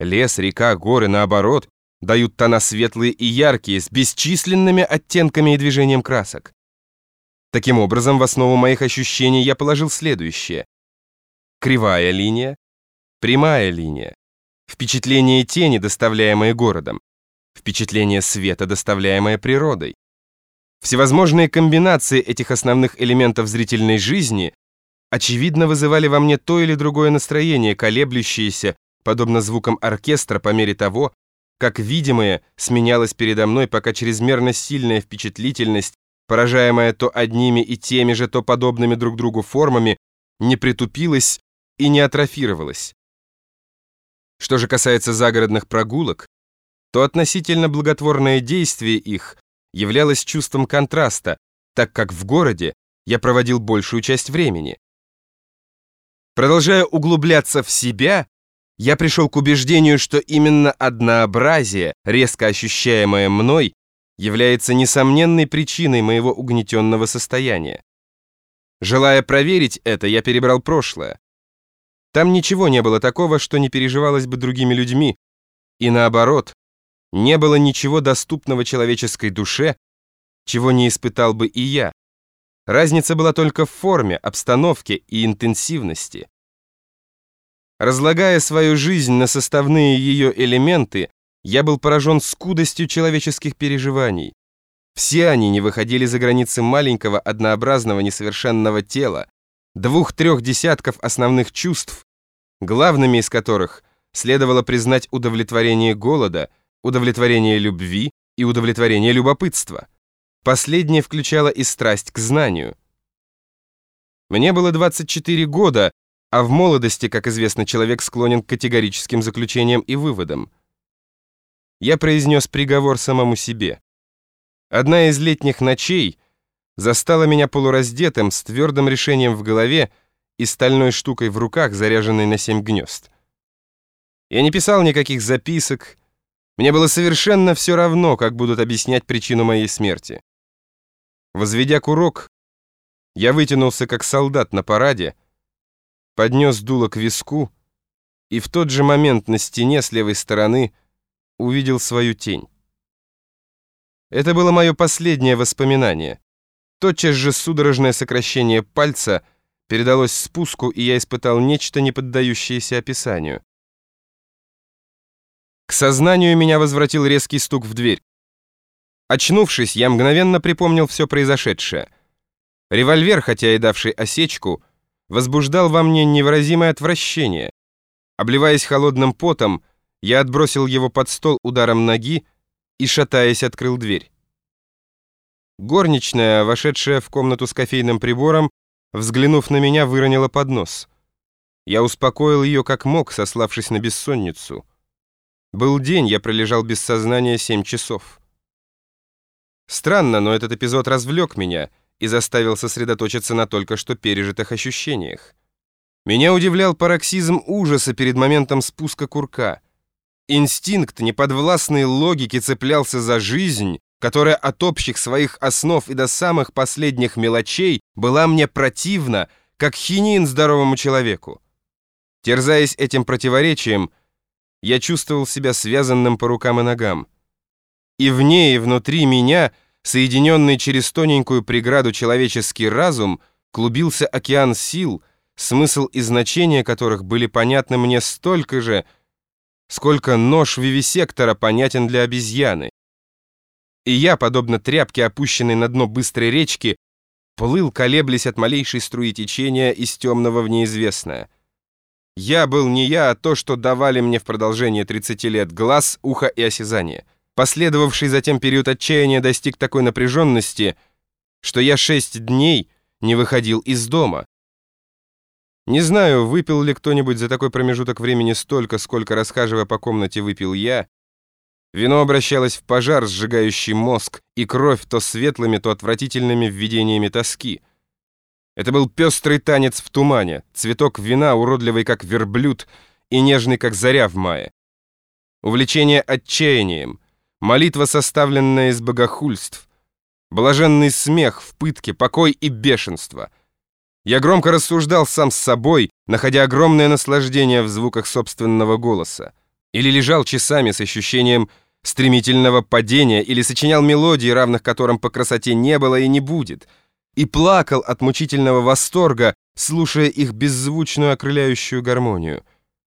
Лес, река, горы, наоборот, дают тона светлые и яркие, с бесчисленными оттенками и движением красок. Таким образом, в основу моих ощущений я положил следующее. Кривая линия, прямая линия, впечатление тени, доставляемое городом, впечатление света, доставляемое природой. Всевозможные комбинации этих основных элементов зрительной жизни очевидно вызывали во мне то или другое настроение, колеблющееся, подобно звукам оркестра по мере того, как видимое сменялось передо мной, пока чрезмерно сильная впечатлительность, поражаемая то одними и теми же, то подобными друг другу формами, не притупилась и не атрофировалась. Что же касается загородных прогулок, то относительно благотворное действие их являлось чувством контраста, так как в городе я проводил большую часть времени. Продолжая углубляться в себя, я пришел к убеждению, что именно однообразие, резко ощущаемое мной, является несомненной причиной моего угнетенного состояния. Желая проверить это, я перебрал прошлое. Там ничего не было такого, что не переживалось бы другими людьми, и наоборот, не было ничего доступного человеческой душе, чего не испытал бы и я. Разница была только в форме, обстановке и интенсивности. Разлагая свою жизнь на составные ее элементы, я был поражен скудостью человеческих переживаний. Все они не выходили за границы маленького, однообразного, несовершенного тела, двух-трех десятков основных чувств, главными из которых следовало признать удовлетворение голода, удовлетворение любви и удовлетворение любопытства. Последнее включало и страсть к знанию. Мне было 24 года, а в молодости, как известно, человек склонен к категорическим заключениям и выводам. Я произнес приговор самому себе. Одна из летних ночей застала меня полураздетым, с твердым решением в голове и стальной штукой в руках, заряженной на семь гнезд. Я не писал никаких записок, мне было совершенно все равно, как будут объяснять причину моей смерти. Возведя курок, я вытянулся как солдат на параде, поднес дуло к виску и в тот же момент на стене с левой стороны увидел свою тень. Это было мое последнее воспоминание. Тотчас же судорожное сокращение пальца передалось спуску, и я испытал нечто, не поддающееся описанию. К сознанию меня возвратил резкий стук в дверь. Очнувшись, я мгновенно припомнил все произошедшее. Револьвер, хотя и давший осечку, возбуждал во мне невыразимое отвращение. Обливаясь холодным потом, я отбросил его под стол ударом ноги и, шатаясь, открыл дверь. Горничная, вошедшая в комнату с кофейным прибором, взглянув на меня, выронила поднос. Я успокоил ее как мог, сославшись на бессонницу. Был день, я пролежал без сознания семь часов. Странно, но этот эпизод развлек меня и заставил сосредоточиться на только что пережитых ощущениях. Меня удивлял пароксизм ужаса перед моментом спуска курка. Инстинкт неподвластной логики цеплялся за жизнь, которая от общих своих основ и до самых последних мелочей была мне противна, как хинин здоровому человеку. Терзаясь этим противоречием, я чувствовал себя связанным по рукам и ногам. И вне, и внутри меня, соединенный через тоненькую преграду человеческий разум, клубился океан сил, смысл и значение которых были понятны мне столько же, сколько нож вивисектора понятен для обезьяны. И я, подобно тряпке, опущенной на дно быстрой речки, плыл, колеблясь от малейшей струи течения из темного в неизвестное — я был не я, а то, что давали мне в продолжение 30 лет глаз, ухо и осязание. Последовавший затем период отчаяния достиг такой напряженности, что я шесть дней не выходил из дома. Не знаю, выпил ли кто-нибудь за такой промежуток времени столько, сколько, расхаживая по комнате, выпил я. Вино обращалось в пожар, сжигающий мозг, и кровь то светлыми, то отвратительными введениями тоски — это был пестрый танец в тумане, цветок вина, уродливый как верблюд и нежный как заря в мае. Увлечение отчаянием, молитва, составленная из богохульств, блаженный смех в пытке, покой и бешенство. Я громко рассуждал сам с собой, находя огромное наслаждение в звуках собственного голоса. Или лежал часами с ощущением стремительного падения, или сочинял мелодии, равных которым по красоте не было и не будет, и плакал от мучительного восторга, слушая их беззвучную окрыляющую гармонию —